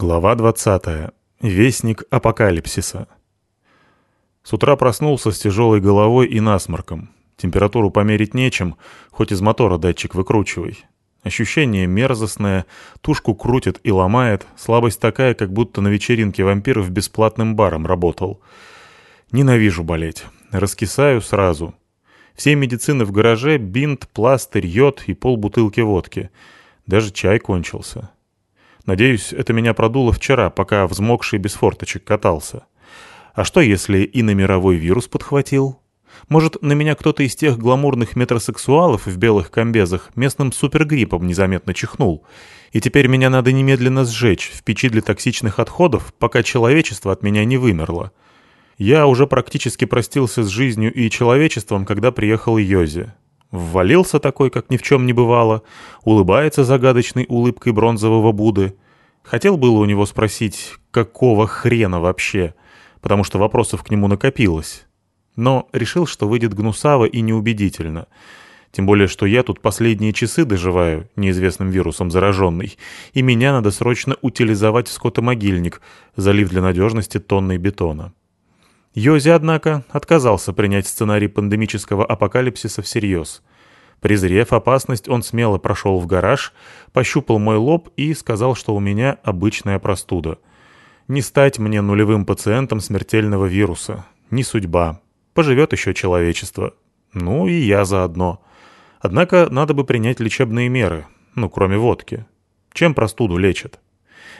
Глава 20. Вестник апокалипсиса. С утра проснулся с тяжелой головой и насморком. Температуру померить нечем, хоть из мотора датчик выкручивай. Ощущение мерзостное, тушку крутит и ломает, слабость такая, как будто на вечеринке вампиров бесплатным баром работал. Ненавижу болеть. Раскисаю сразу. Все медицины в гараже, бинт, пластырь, йод и полбутылки водки. Даже чай кончился. Надеюсь, это меня продуло вчера, пока взмокший без форточек катался. А что, если и на мировой вирус подхватил? Может, на меня кто-то из тех гламурных метросексуалов в белых комбезах местным супергриппом незаметно чихнул, и теперь меня надо немедленно сжечь в печи для токсичных отходов, пока человечество от меня не вымерло. Я уже практически простился с жизнью и человечеством, когда приехал Йози. Ввалился такой, как ни в чем не бывало, улыбается загадочной улыбкой бронзового Будды. Хотел было у него спросить, какого хрена вообще, потому что вопросов к нему накопилось. Но решил, что выйдет гнусаво и неубедительно. Тем более, что я тут последние часы доживаю, неизвестным вирусом зараженный, и меня надо срочно утилизовать в скотомогильник, залив для надежности тонной бетона. Йози, однако, отказался принять сценарий пандемического апокалипсиса всерьез. Презрев опасность, он смело прошел в гараж, пощупал мой лоб и сказал, что у меня обычная простуда. Не стать мне нулевым пациентом смертельного вируса. Не судьба. Поживет еще человечество. Ну и я заодно. Однако надо бы принять лечебные меры. Ну, кроме водки. Чем простуду лечат?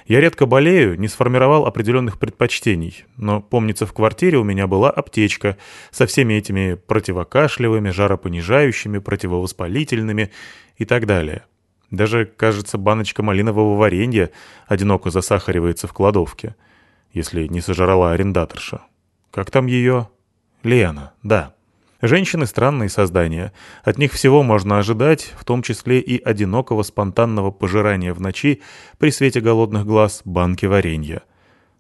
Я редко болею, не сформировал определенных предпочтений, но, помнится, в квартире у меня была аптечка со всеми этими противокашлевыми, жаропонижающими, противовоспалительными и так далее. Даже, кажется, баночка малинового варенья одиноко засахаривается в кладовке, если не сожрала арендаторша. Как там ее? Лена, да. Женщины — странные создания. От них всего можно ожидать, в том числе и одинокого спонтанного пожирания в ночи при свете голодных глаз банки варенья.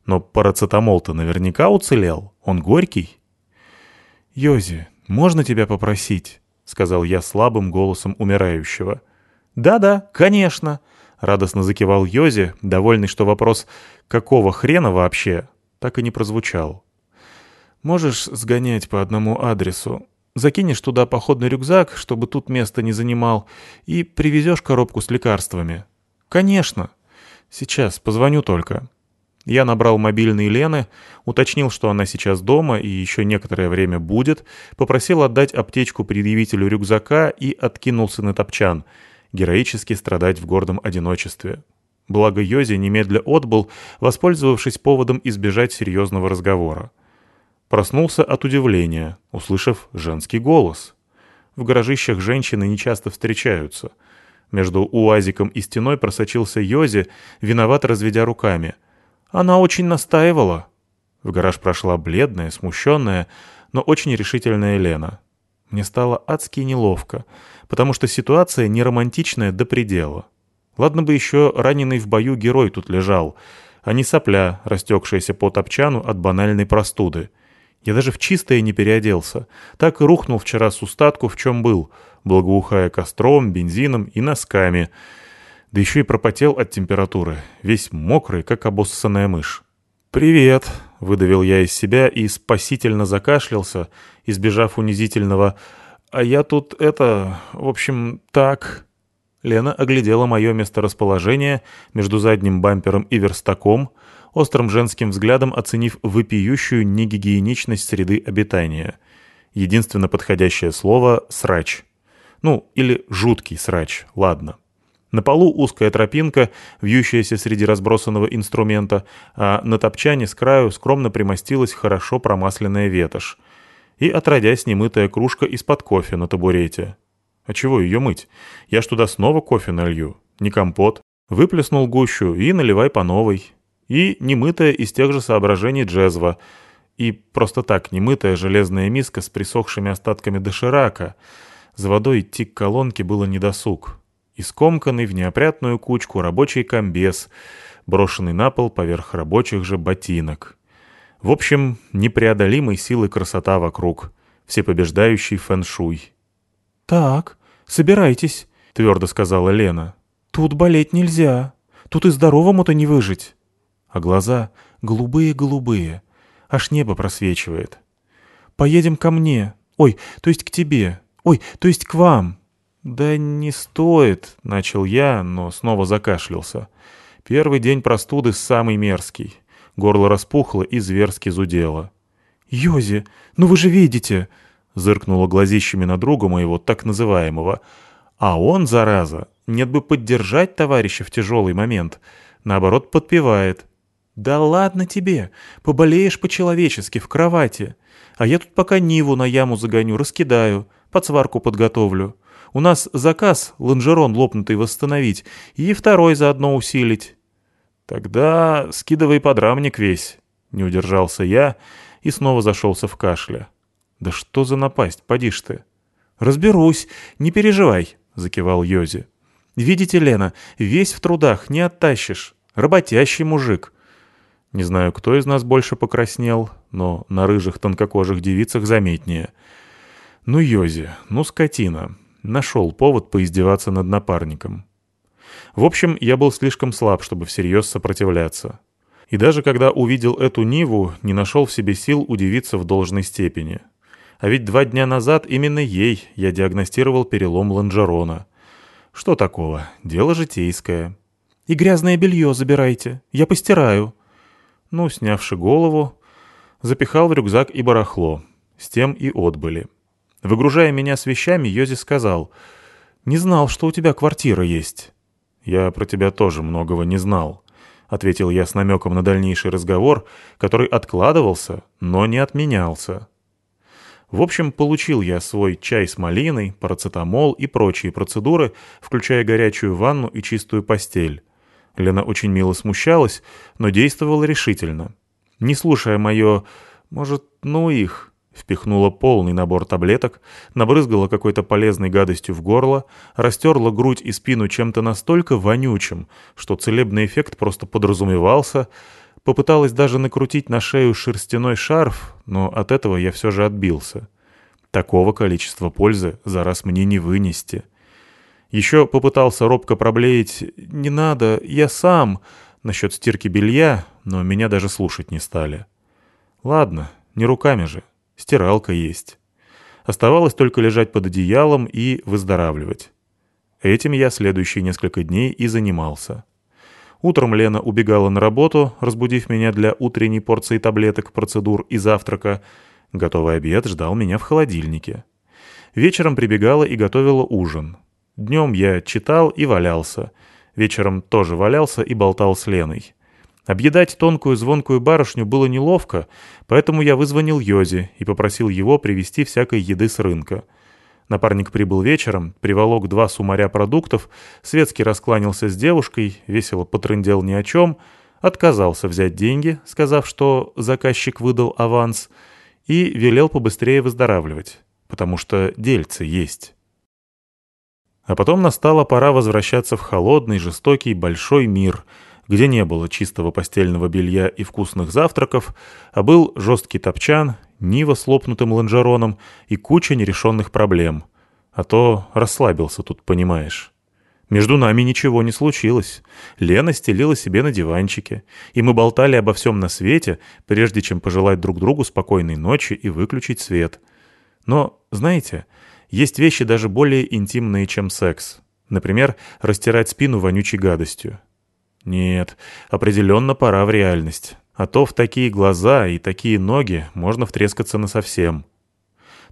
Но парацетамол-то наверняка уцелел. Он горький. «Йози, можно тебя попросить?» — сказал я слабым голосом умирающего. «Да-да, конечно!» — радостно закивал Йози, довольный, что вопрос «какого хрена вообще?» так и не прозвучал. Можешь сгонять по одному адресу. Закинешь туда походный рюкзак, чтобы тут место не занимал, и привезешь коробку с лекарствами. Конечно. Сейчас, позвоню только. Я набрал мобильный Лены, уточнил, что она сейчас дома и еще некоторое время будет, попросил отдать аптечку предъявителю рюкзака и откинулся на топчан, героически страдать в гордом одиночестве. Благо Йози немедля отбыл, воспользовавшись поводом избежать серьезного разговора. Проснулся от удивления, услышав женский голос. В гаражищах женщины нечасто встречаются. Между уазиком и стеной просочился Йози, виноват разведя руками. Она очень настаивала. В гараж прошла бледная, смущенная, но очень решительная Лена. Мне стало адски неловко, потому что ситуация не романтичная до предела. Ладно бы еще раненый в бою герой тут лежал, а не сопля, растекшаяся по топчану от банальной простуды. Я даже в чистое не переоделся. Так и рухнул вчера с устатку, в чем был, благоухая костром, бензином и носками. Да еще и пропотел от температуры, весь мокрый, как обоссанная мышь. «Привет», — выдавил я из себя и спасительно закашлялся, избежав унизительного «А я тут это... в общем, так...» Лена оглядела мое месторасположение между задним бампером и верстаком, острым женским взглядом оценив вопиющую негигиеничность среды обитания. Единственно подходящее слово — «срач». Ну, или «жуткий срач», ладно. На полу узкая тропинка, вьющаяся среди разбросанного инструмента, а на топчане с краю скромно примостилась хорошо промасленная ветошь. И, отродясь, немытая кружка из-под кофе на табурете. А чего ее мыть? Я ж туда снова кофе налью. Не компот. Выплеснул гущу и наливай по новой и немытая из тех же соображений джезва, и просто так немытая железная миска с присохшими остатками доширака. За водой идти к колонке было недосуг. И скомканный в неопрятную кучку рабочий комбез, брошенный на пол поверх рабочих же ботинок. В общем, непреодолимой силы красота вокруг, всепобеждающий фэншуй. «Так, собирайтесь», — твердо сказала Лена. «Тут болеть нельзя. Тут и здоровому-то не выжить». А глаза голубые-голубые, аж небо просвечивает. «Поедем ко мне. Ой, то есть к тебе. Ой, то есть к вам». «Да не стоит», — начал я, но снова закашлялся. Первый день простуды самый мерзкий. Горло распухло и зверски зудело. «Йози, ну вы же видите!» — зыркнула глазищами на друга моего так называемого. А он, зараза, нет бы поддержать товарища в тяжелый момент. Наоборот, подпевает. «Да ладно тебе! Поболеешь по-человечески, в кровати. А я тут пока Ниву на яму загоню, раскидаю, под сварку подготовлю. У нас заказ лонжерон лопнутый восстановить и второй заодно усилить». «Тогда скидывай подрамник весь», — не удержался я и снова зашелся в кашле. «Да что за напасть, поди ж ты!» «Разберусь, не переживай», — закивал Йози. «Видите, Лена, весь в трудах, не оттащишь. Работящий мужик». Не знаю, кто из нас больше покраснел, но на рыжих тонкокожих девицах заметнее. Ну, Йози, ну, скотина. Нашел повод поиздеваться над напарником. В общем, я был слишком слаб, чтобы всерьез сопротивляться. И даже когда увидел эту Ниву, не нашел в себе сил удивиться в должной степени. А ведь два дня назад именно ей я диагностировал перелом лонжерона. Что такого? Дело житейское. «И грязное белье забирайте, я постираю», ну, снявши голову, запихал в рюкзак и барахло. С тем и отбыли. Выгружая меня с вещами, Йози сказал, «Не знал, что у тебя квартира есть». «Я про тебя тоже многого не знал», — ответил я с намеком на дальнейший разговор, который откладывался, но не отменялся. В общем, получил я свой чай с малиной, парацетамол и прочие процедуры, включая горячую ванну и чистую постель. Лена очень мило смущалась, но действовала решительно. Не слушая мое «может, ну их», впихнула полный набор таблеток, набрызгала какой-то полезной гадостью в горло, растерла грудь и спину чем-то настолько вонючим, что целебный эффект просто подразумевался, попыталась даже накрутить на шею шерстяной шарф, но от этого я все же отбился. Такого количества пользы за раз мне не вынести. Еще попытался робко проблеять «Не надо, я сам» насчет стирки белья, но меня даже слушать не стали. Ладно, не руками же, стиралка есть. Оставалось только лежать под одеялом и выздоравливать. Этим я следующие несколько дней и занимался. Утром Лена убегала на работу, разбудив меня для утренней порции таблеток, процедур и завтрака. Готовый обед ждал меня в холодильнике. Вечером прибегала и готовила ужин. Днем я читал и валялся. Вечером тоже валялся и болтал с Леной. Объедать тонкую звонкую барышню было неловко, поэтому я вызвонил Йози и попросил его привезти всякой еды с рынка. Напарник прибыл вечером, приволок два сумаря продуктов, светски раскланялся с девушкой, весело потрындел ни о чем, отказался взять деньги, сказав, что заказчик выдал аванс, и велел побыстрее выздоравливать, потому что дельцы есть. А потом настала пора возвращаться в холодный, жестокий, большой мир, где не было чистого постельного белья и вкусных завтраков, а был жесткий топчан, нива с лопнутым лонжероном и куча нерешенных проблем. А то расслабился тут, понимаешь. Между нами ничего не случилось. Лена стелила себе на диванчике, и мы болтали обо всем на свете, прежде чем пожелать друг другу спокойной ночи и выключить свет. Но, знаете, есть вещи даже более интимные, чем секс. Например, растирать спину вонючей гадостью. Нет, определенно пора в реальность. А то в такие глаза и такие ноги можно втрескаться насовсем.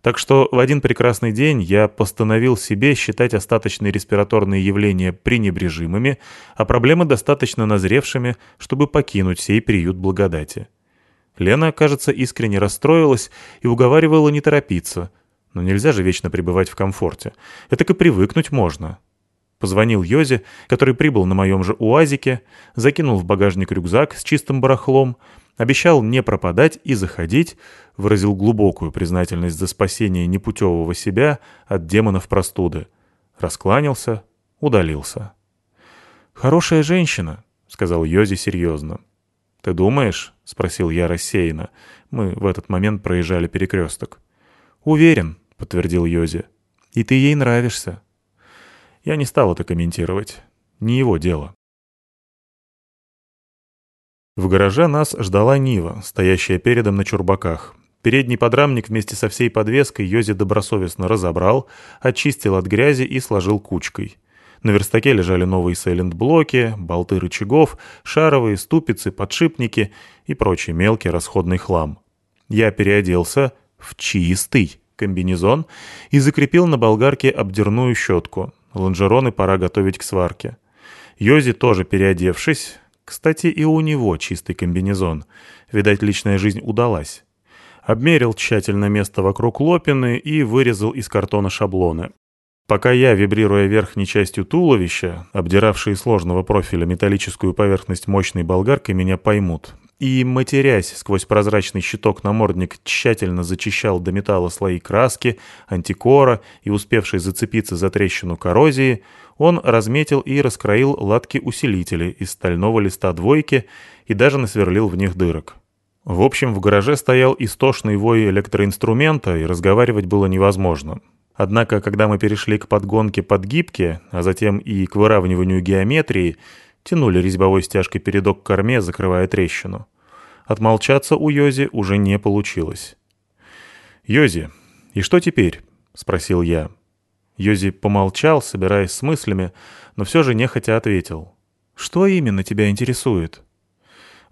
Так что в один прекрасный день я постановил себе считать остаточные респираторные явления пренебрежимыми, а проблемы достаточно назревшими, чтобы покинуть сей приют благодати. Лена, кажется, искренне расстроилась и уговаривала не торопиться — но нельзя же вечно пребывать в комфорте. Это и привыкнуть можно. Позвонил Йозе, который прибыл на моем же УАЗике, закинул в багажник рюкзак с чистым барахлом, обещал не пропадать и заходить, выразил глубокую признательность за спасение непутевого себя от демонов простуды. Раскланялся, удалился. «Хорошая женщина», — сказал Йози серьезно. «Ты думаешь?» — спросил я рассеянно. Мы в этот момент проезжали перекресток. «Уверен», — подтвердил Йози. «И ты ей нравишься». Я не стал это комментировать. Не его дело. В гараже нас ждала Нива, стоящая передом на чурбаках. Передний подрамник вместе со всей подвеской Йози добросовестно разобрал, очистил от грязи и сложил кучкой. На верстаке лежали новые сайлент-блоки, болты рычагов, шаровые, ступицы, подшипники и прочий мелкий расходный хлам. Я переоделся в чистый комбинезон и закрепил на болгарке обдерную щетку. Лонжероны пора готовить к сварке. Йози тоже переодевшись, кстати, и у него чистый комбинезон. Видать, личная жизнь удалась. Обмерил тщательно место вокруг лопины и вырезал из картона шаблоны. Пока я, вибрируя верхней частью туловища, обдиравшие сложного профиля металлическую поверхность мощной болгаркой, меня поймут, и, матерясь сквозь прозрачный щиток намордник, тщательно зачищал до металла слои краски, антикора и успевший зацепиться за трещину коррозии, он разметил и раскроил латки усилителей из стального листа двойки и даже насверлил в них дырок. В общем, в гараже стоял истошный вой электроинструмента, и разговаривать было невозможно. Однако, когда мы перешли к подгонке подгибки, а затем и к выравниванию геометрии, тянули резьбовой стяжкой передок к корме, закрывая трещину. Отмолчаться у Йози уже не получилось. «Йози, и что теперь?» — спросил я. Йози помолчал, собираясь с мыслями, но все же нехотя ответил. «Что именно тебя интересует?»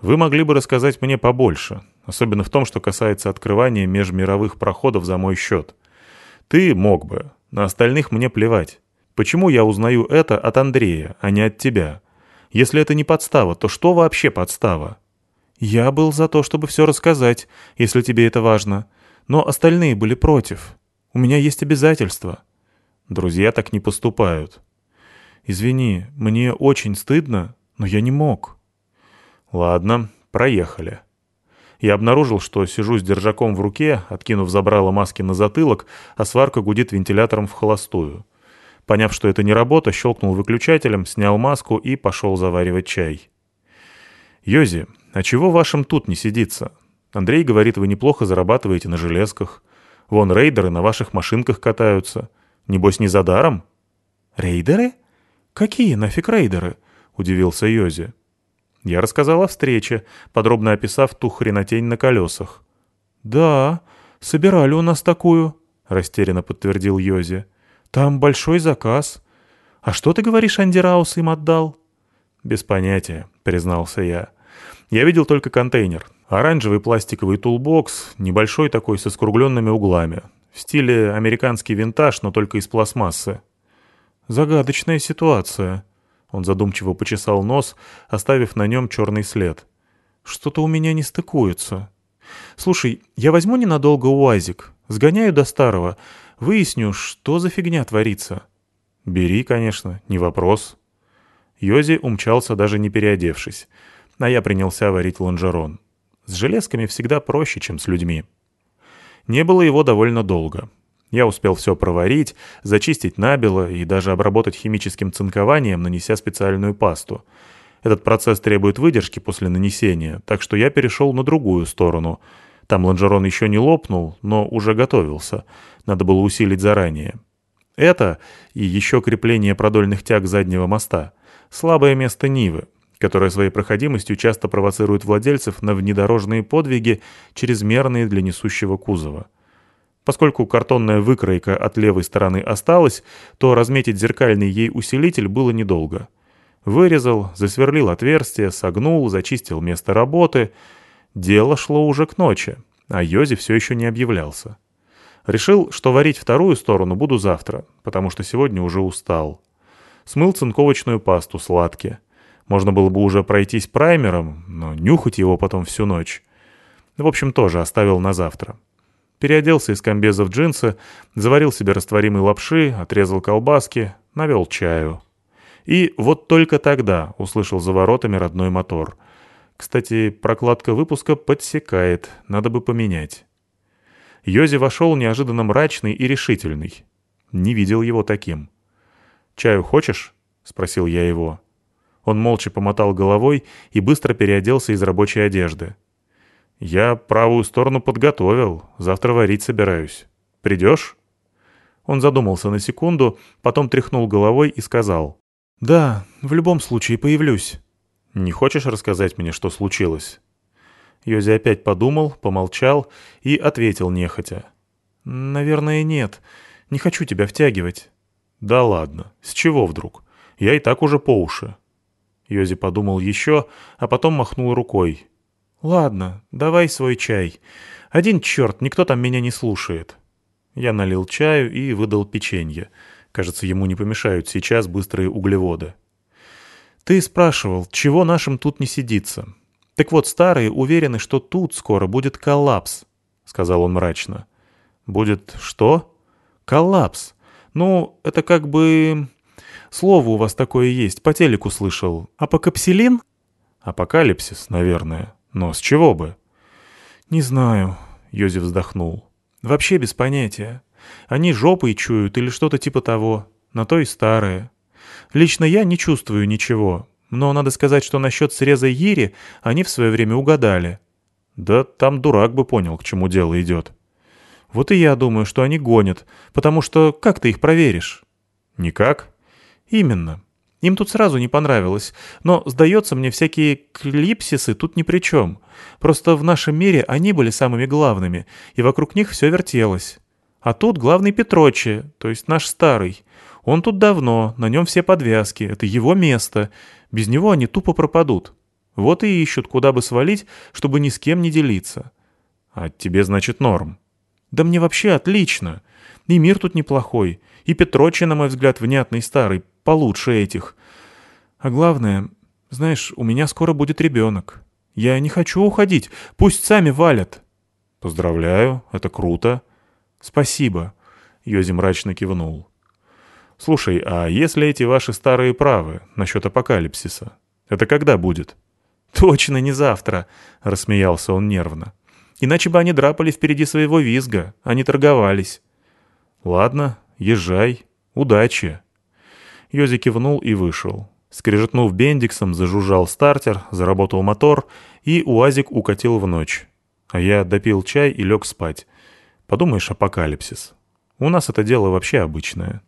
«Вы могли бы рассказать мне побольше, особенно в том, что касается открывания межмировых проходов за мой счет. Ты мог бы, на остальных мне плевать. Почему я узнаю это от Андрея, а не от тебя? Если это не подстава, то что вообще подстава?» «Я был за то, чтобы все рассказать, если тебе это важно. Но остальные были против. У меня есть обязательства». Друзья так не поступают. Извини, мне очень стыдно, но я не мог. Ладно, проехали. Я обнаружил, что сижу с держаком в руке, откинув забрало маски на затылок, а сварка гудит вентилятором в холостую. Поняв, что это не работа, щелкнул выключателем, снял маску и пошел заваривать чай. «Йози, а чего вашим тут не сидится? Андрей говорит, вы неплохо зарабатываете на железках. Вон рейдеры на ваших машинках катаются. Небось, не за даром?» «Рейдеры? Какие нафиг рейдеры?» — удивился Йози. Я рассказал о встрече, подробно описав ту хренотень на колесах. «Да, собирали у нас такую», — растерянно подтвердил Йози. «Там большой заказ. А что ты говоришь, Андераус им отдал?» «Без понятия», — признался я. «Я видел только контейнер. Оранжевый пластиковый toolbox, небольшой такой со скругленными углами. В стиле американский винтаж, но только из пластмассы. Загадочная ситуация. Он задумчиво почесал нос, оставив на нем черный след. Что-то у меня не стыкуется. Слушай, я возьму ненадолго УАЗик, сгоняю до старого, выясню, что за фигня творится. Бери, конечно, не вопрос. Йози умчался, даже не переодевшись. А я принялся варить лонжерон. С железками всегда проще, чем с людьми. Не было его довольно долго. Я успел все проварить, зачистить набело и даже обработать химическим цинкованием, нанеся специальную пасту. Этот процесс требует выдержки после нанесения, так что я перешел на другую сторону. Там лонжерон еще не лопнул, но уже готовился. Надо было усилить заранее. Это и еще крепление продольных тяг заднего моста. Слабое место Нивы, которая своей проходимостью часто провоцирует владельцев на внедорожные подвиги, чрезмерные для несущего кузова. Поскольку картонная выкройка от левой стороны осталась, то разметить зеркальный ей усилитель было недолго. Вырезал, засверлил отверстие, согнул, зачистил место работы. Дело шло уже к ночи, а Йози все еще не объявлялся. Решил, что варить вторую сторону буду завтра, потому что сегодня уже устал. Смыл цинковочную пасту сладкие. Можно было бы уже пройтись праймером, но нюхать его потом всю ночь. В общем, тоже оставил на завтра. Переоделся из комбеза в джинсы, заварил себе растворимой лапши, отрезал колбаски, навел чаю. И вот только тогда услышал за воротами родной мотор. Кстати, прокладка выпуска подсекает, надо бы поменять. Йози вошел неожиданно мрачный и решительный. Не видел его таким. «Чаю хочешь?» — спросил я его. Он молча помотал головой и быстро переоделся из рабочей одежды. «Я правую сторону подготовил, завтра варить собираюсь. Придешь?» Он задумался на секунду, потом тряхнул головой и сказал. «Да, в любом случае появлюсь». Не хочешь рассказать мне, что случилось?» Йози опять подумал, помолчал и ответил нехотя. «Наверное, нет. Не хочу тебя втягивать». «Да ладно. С чего вдруг? Я и так уже по уши». Йози подумал еще, а потом махнул рукой. «Ладно, давай свой чай. Один черт, никто там меня не слушает». Я налил чаю и выдал печенье. Кажется, ему не помешают сейчас быстрые углеводы. «Ты спрашивал, чего нашим тут не сидится? Так вот, старые уверены, что тут скоро будет коллапс», — сказал он мрачно. «Будет что?» «Коллапс. Ну, это как бы... Слово у вас такое есть, по телеку слышал. Апокапсилин?» «Апокалипсис, наверное. Но с чего бы?» «Не знаю», — Йози вздохнул. «Вообще без понятия. Они жопой чуют или что-то типа того. На то и старые. Лично я не чувствую ничего. Но надо сказать, что насчет среза Ири они в свое время угадали. Да там дурак бы понял, к чему дело идет. Вот и я думаю, что они гонят, потому что как ты их проверишь? Никак. Именно. Им тут сразу не понравилось, но, сдается мне, всякие клипсисы тут ни при чем. Просто в нашем мире они были самыми главными, и вокруг них все вертелось. А тут главный Петрочи, то есть наш старый. Он тут давно, на нем все подвязки, это его место. Без него они тупо пропадут. Вот и ищут, куда бы свалить, чтобы ни с кем не делиться. А тебе, значит, норм? Да мне вообще отлично. И мир тут неплохой. И Петрочи, на мой взгляд, внятный старый, получше этих. А главное, знаешь, у меня скоро будет ребенок. Я не хочу уходить, пусть сами валят. Поздравляю, это круто. Спасибо. Йози мрачно кивнул. «Слушай, а если эти ваши старые правы насчет апокалипсиса? Это когда будет?» «Точно не завтра», — рассмеялся он нервно. «Иначе бы они драпали впереди своего визга, они торговались». «Ладно, езжай. Удачи». Йози кивнул и вышел. Скрежетнув бендиксом, зажужжал стартер, заработал мотор, и УАЗик укатил в ночь. А я допил чай и лег спать. Подумаешь, апокалипсис. У нас это дело вообще обычное.